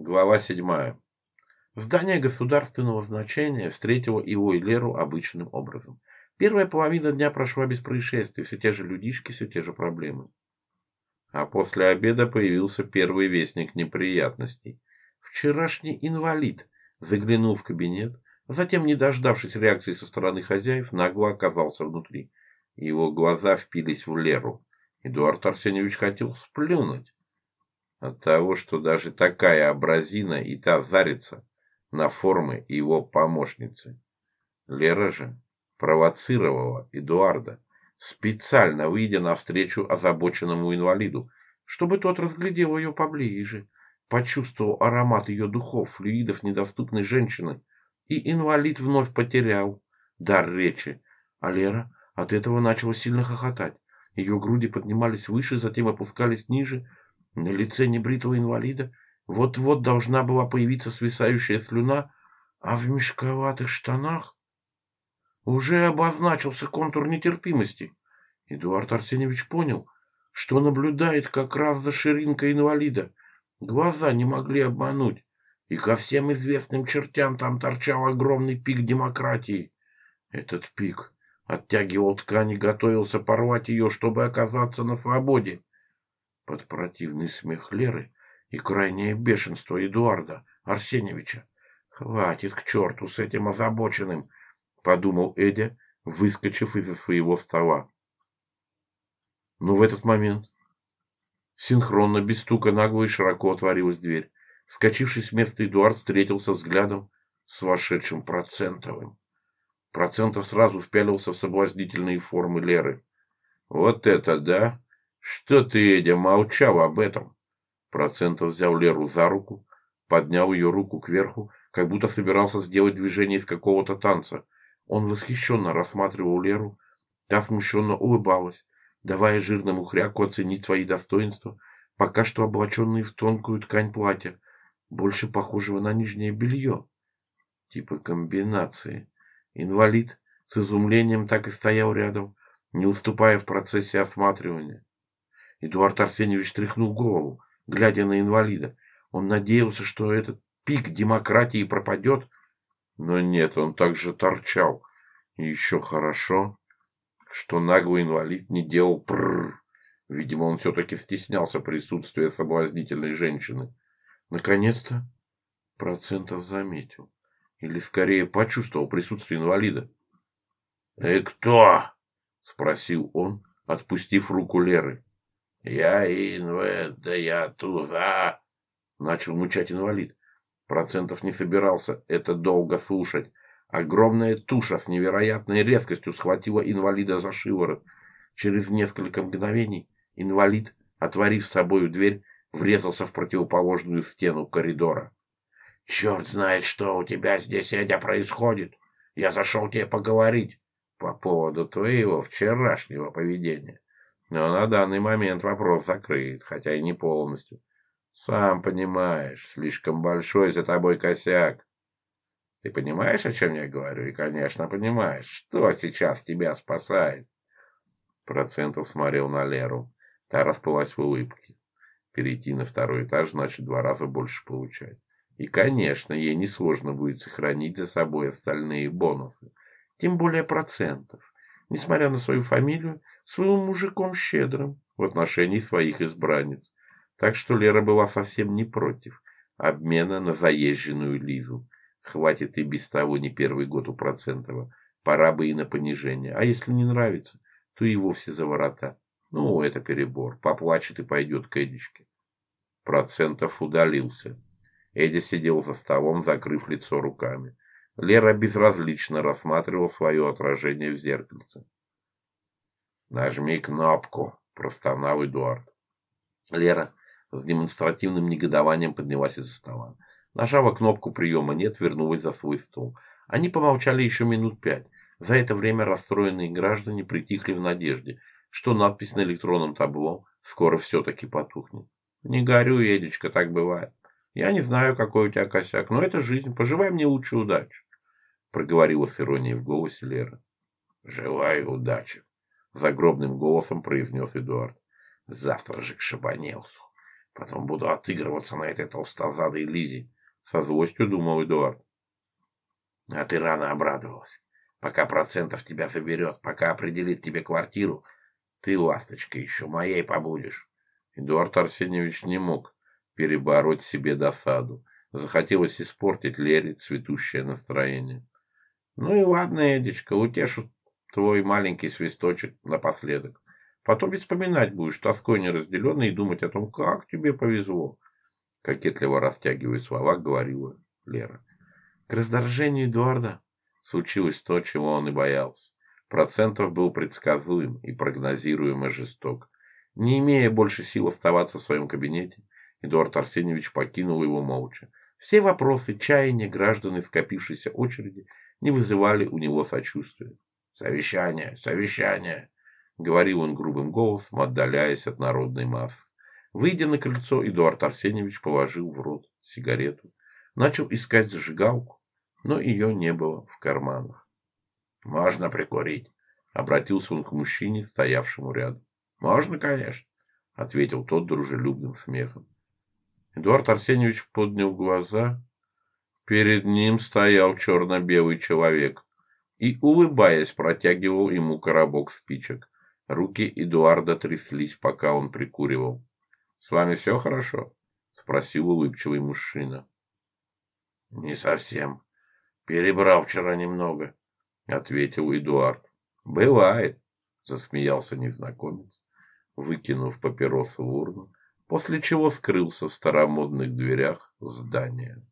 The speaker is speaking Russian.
Глава 7. Здание государственного значения встретило его и Леру обычным образом. Первая половина дня прошла без происшествий, все те же людишки, все те же проблемы. А после обеда появился первый вестник неприятностей. Вчерашний инвалид заглянул в кабинет, а затем, не дождавшись реакции со стороны хозяев, нагло оказался внутри. Его глаза впились в Леру. Эдуард Арсеньевич хотел сплюнуть от того, что даже такая образина и та зарится на формы его помощницы. Лера же провоцировала Эдуарда, специально выйдя навстречу озабоченному инвалиду, чтобы тот разглядел ее поближе, почувствовал аромат ее духов, флюидов недоступной женщины, и инвалид вновь потерял дар речи, а Лера от этого начала сильно хохотать. Ее груди поднимались выше, затем опускались ниже, на лице небритого инвалида вот-вот должна была появиться свисающая слюна, а в мешковатых штанах уже обозначился контур нетерпимости. Эдуард Арсеньевич понял, что наблюдает как раз за ширинкой инвалида. Глаза не могли обмануть, и ко всем известным чертям там торчал огромный пик демократии. Этот пик оттягивал ткань и готовился порвать ее, чтобы оказаться на свободе под противный смех Леры и крайнее бешенство Эдуарда Арсеньевича. «Хватит к черту с этим озабоченным!» — подумал Эдя, выскочив из-за своего стола. Но в этот момент синхронно, без стука нагло и широко отворилась дверь. Скочивший с места Эдуард встретился взглядом с вошедшим Процентовым. Процентов сразу впялился в соблазнительные формы Леры. «Вот это да!» Что ты, Эдя, молчал об этом? Процентов взял Леру за руку, поднял ее руку кверху, как будто собирался сделать движение из какого-то танца. Он восхищенно рассматривал Леру, та смущенно улыбалась, давая жирному хряку оценить свои достоинства, пока что облаченные в тонкую ткань платья, больше похожего на нижнее белье. Типа комбинации. Инвалид с изумлением так и стоял рядом, не уступая в процессе осматривания. Эдуард Арсеньевич тряхнул голову, глядя на инвалида. Он надеялся, что этот пик демократии пропадет, но нет, он также торчал. И еще хорошо, что наглый инвалид не делал прррр. Видимо, он все-таки стеснялся присутствия соблазнительной женщины. Наконец-то процентов заметил. Или скорее почувствовал присутствие инвалида. И кто?» — спросил он, отпустив руку Леры. Ну, я инвалид, да я туза, начал мучать инвалид. Процентов не собирался это долго слушать. Огромная туша с невероятной резкостью схватила инвалида за шиворот. Через несколько мгновений инвалид, отворив с собою дверь, врезался в противоположную стену коридора. «Черт знает, что у тебя здесь, Эдя, происходит! Я зашел тебе поговорить по поводу твоего вчерашнего поведения». Но на данный момент вопрос закрыт, хотя и не полностью. Сам понимаешь, слишком большой за тобой косяк. Ты понимаешь, о чем я говорю? И, конечно, понимаешь, что сейчас тебя спасает. Процентов смотрел на Леру. Та расплылась в улыбке. Перейти на второй этаж значит два раза больше получать. И, конечно, ей несложно будет сохранить за собой остальные бонусы. Тем более процентов. Несмотря на свою фамилию, слыл мужиком щедрым в отношении своих избранниц, так что Лера была совсем не против обмена на заезженную Лизу. Хватит и без того не первый год у Процентова, пора бы и на понижение, а если не нравится, то и вовсе за ворота. Ну, это перебор, поплачет и пойдет к Эдичке. Процентов удалился. Эдя сидел за столом, закрыв лицо руками. Лера безразлично рассматривал свое отражение в зеркальце. Нажми кнопку, простонал Эдуард. Лера с демонстративным негодованием поднялась из-за стола. Нажала кнопку приема «нет», вернулась за свой стол. Они помолчали еще минут пять. За это время расстроенные граждане притихли в надежде, что надпись на электронном табло скоро все-таки потухнет. «Не горю, Эдичка, так бывает. Я не знаю, какой у тебя косяк, но это жизнь. Пожелай мне лучшую удачи. — проговорила с иронией в голосе Лера. «Желаю удачи», загробным голосом произнес Эдуард. Завтра же к Шабанелсу. Потом буду отыгрываться на этой толстозадой Лизе. Со злостью думал Эдуард. А ты рано обрадовалась. Пока процентов тебя заберет, пока определит тебе квартиру, ты, ласточка, еще моей побудешь. Эдуард Арсеньевич не мог перебороть себе досаду. Захотелось испортить Лере цветущее настроение. Ну и ладно, Эдичка, утешу твой маленький свисточек напоследок. Потом ведь вспоминать будешь, тоской неразделенной, и думать о том, как тебе повезло. Кокетливо растягивая слова, говорила Лера. К раздражению Эдуарда случилось то, чего он и боялся. Процентов был предсказуем и прогнозируемо жесток. Не имея больше сил оставаться в своем кабинете, Эдуард Арсеньевич покинул его молча. Все вопросы, чаяния граждан и скопившейся очереди не вызывали у него сочувствия. «Совещание! Совещание!» — говорил он грубым голосом, отдаляясь от народной массы. Выйдя на крыльцо, Эдуард Арсеньевич положил в рот сигарету. Начал искать зажигалку, но ее не было в карманах. «Можно прикурить?» — обратился он к мужчине, стоявшему рядом. «Можно, конечно», — ответил тот дружелюбным смехом. Эдуард Арсеньевич поднял глаза. Перед ним стоял черно-белый человек, и, улыбаясь, протягивал ему коробок спичек. Руки Эдуарда тряслись, пока он прикуривал. — С вами все хорошо? — спросил улыбчивый мужчина. — Не совсем. Перебрал вчера немного, — ответил Эдуард. — Бывает, — засмеялся незнакомец, выкинув папиросу в урну, после чего скрылся в старомодных дверях здания.